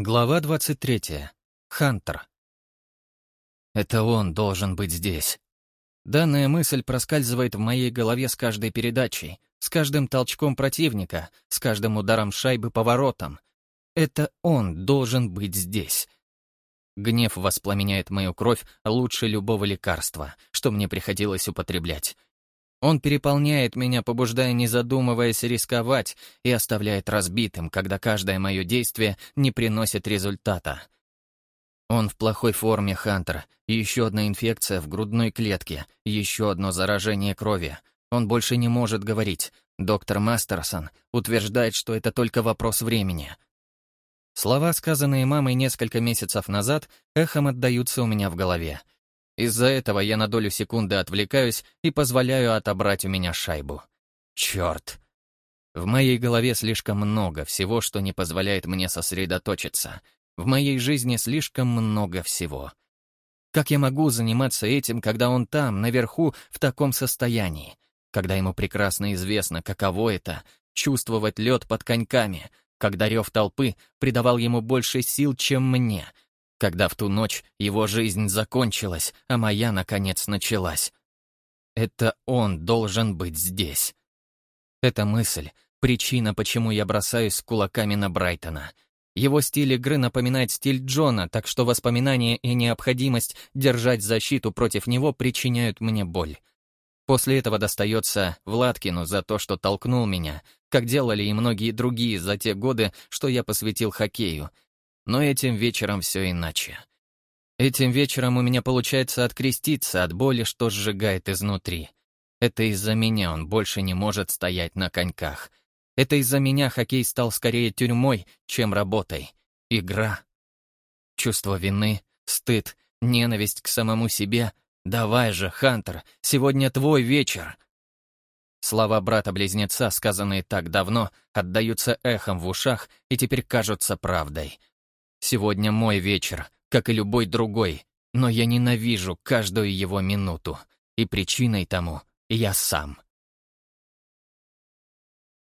Глава 23. Хантер. Это он должен быть здесь. Данная мысль проскальзывает в моей голове с каждой передачей, с каждым толчком противника, с каждым ударом шайбы по воротам. Это он должен быть здесь. Гнев воспламеняет мою кровь лучше любого лекарства, что мне приходилось употреблять. Он переполняет меня, побуждая, не задумываясь, рисковать, и оставляет разбитым, когда каждое мое действие не приносит результата. Он в плохой форме, Хантер. Еще одна инфекция в грудной клетке, еще одно заражение крови. Он больше не может говорить. Доктор Мастерсон утверждает, что это только вопрос времени. Слова, сказанные мамой несколько месяцев назад, эхом отдаются у меня в голове — из-за этого я на долю секунды отвлекаюсь и позволяю отобрать у меня шайбу. Черт! В моей голове слишком много всего, что не позволяет мне сосредоточиться. В моей жизни слишком много всего. Как я могу заниматься этим, когда он там, наверху, в таком состоянии? Когда ему прекрасно известно, каково это — чувствовать лед под коньками, когда рев толпы придавал ему больше сил, чем мне — когда в ту ночь его жизнь закончилась, а моя, наконец, началась. Это он должен быть здесь. Эта мысль — причина, почему я бросаюсь кулаками на Брайтона. Его стиль игры напоминает стиль Джона, так что воспоминания и необходимость держать защиту против него причиняют мне боль. После этого достается Владкину за то, что толкнул меня, как делали и многие другие за те годы, что я посвятил хоккею — но этим вечером все иначе. Этим вечером у меня получается откреститься от боли, что сжигает изнутри. Это из-за меня он больше не может стоять на коньках. Это из-за меня хоккей стал скорее тюрьмой, чем работой. Игра. Чувство вины, стыд, ненависть к самому себе. «Давай же, Хантер, сегодня твой вечер!» Слова брата-близнеца, сказанные так давно, отдаются эхом в ушах и теперь кажутся правдой. Сегодня мой вечер, как и любой другой, но я ненавижу каждую его минуту, и причиной тому я сам.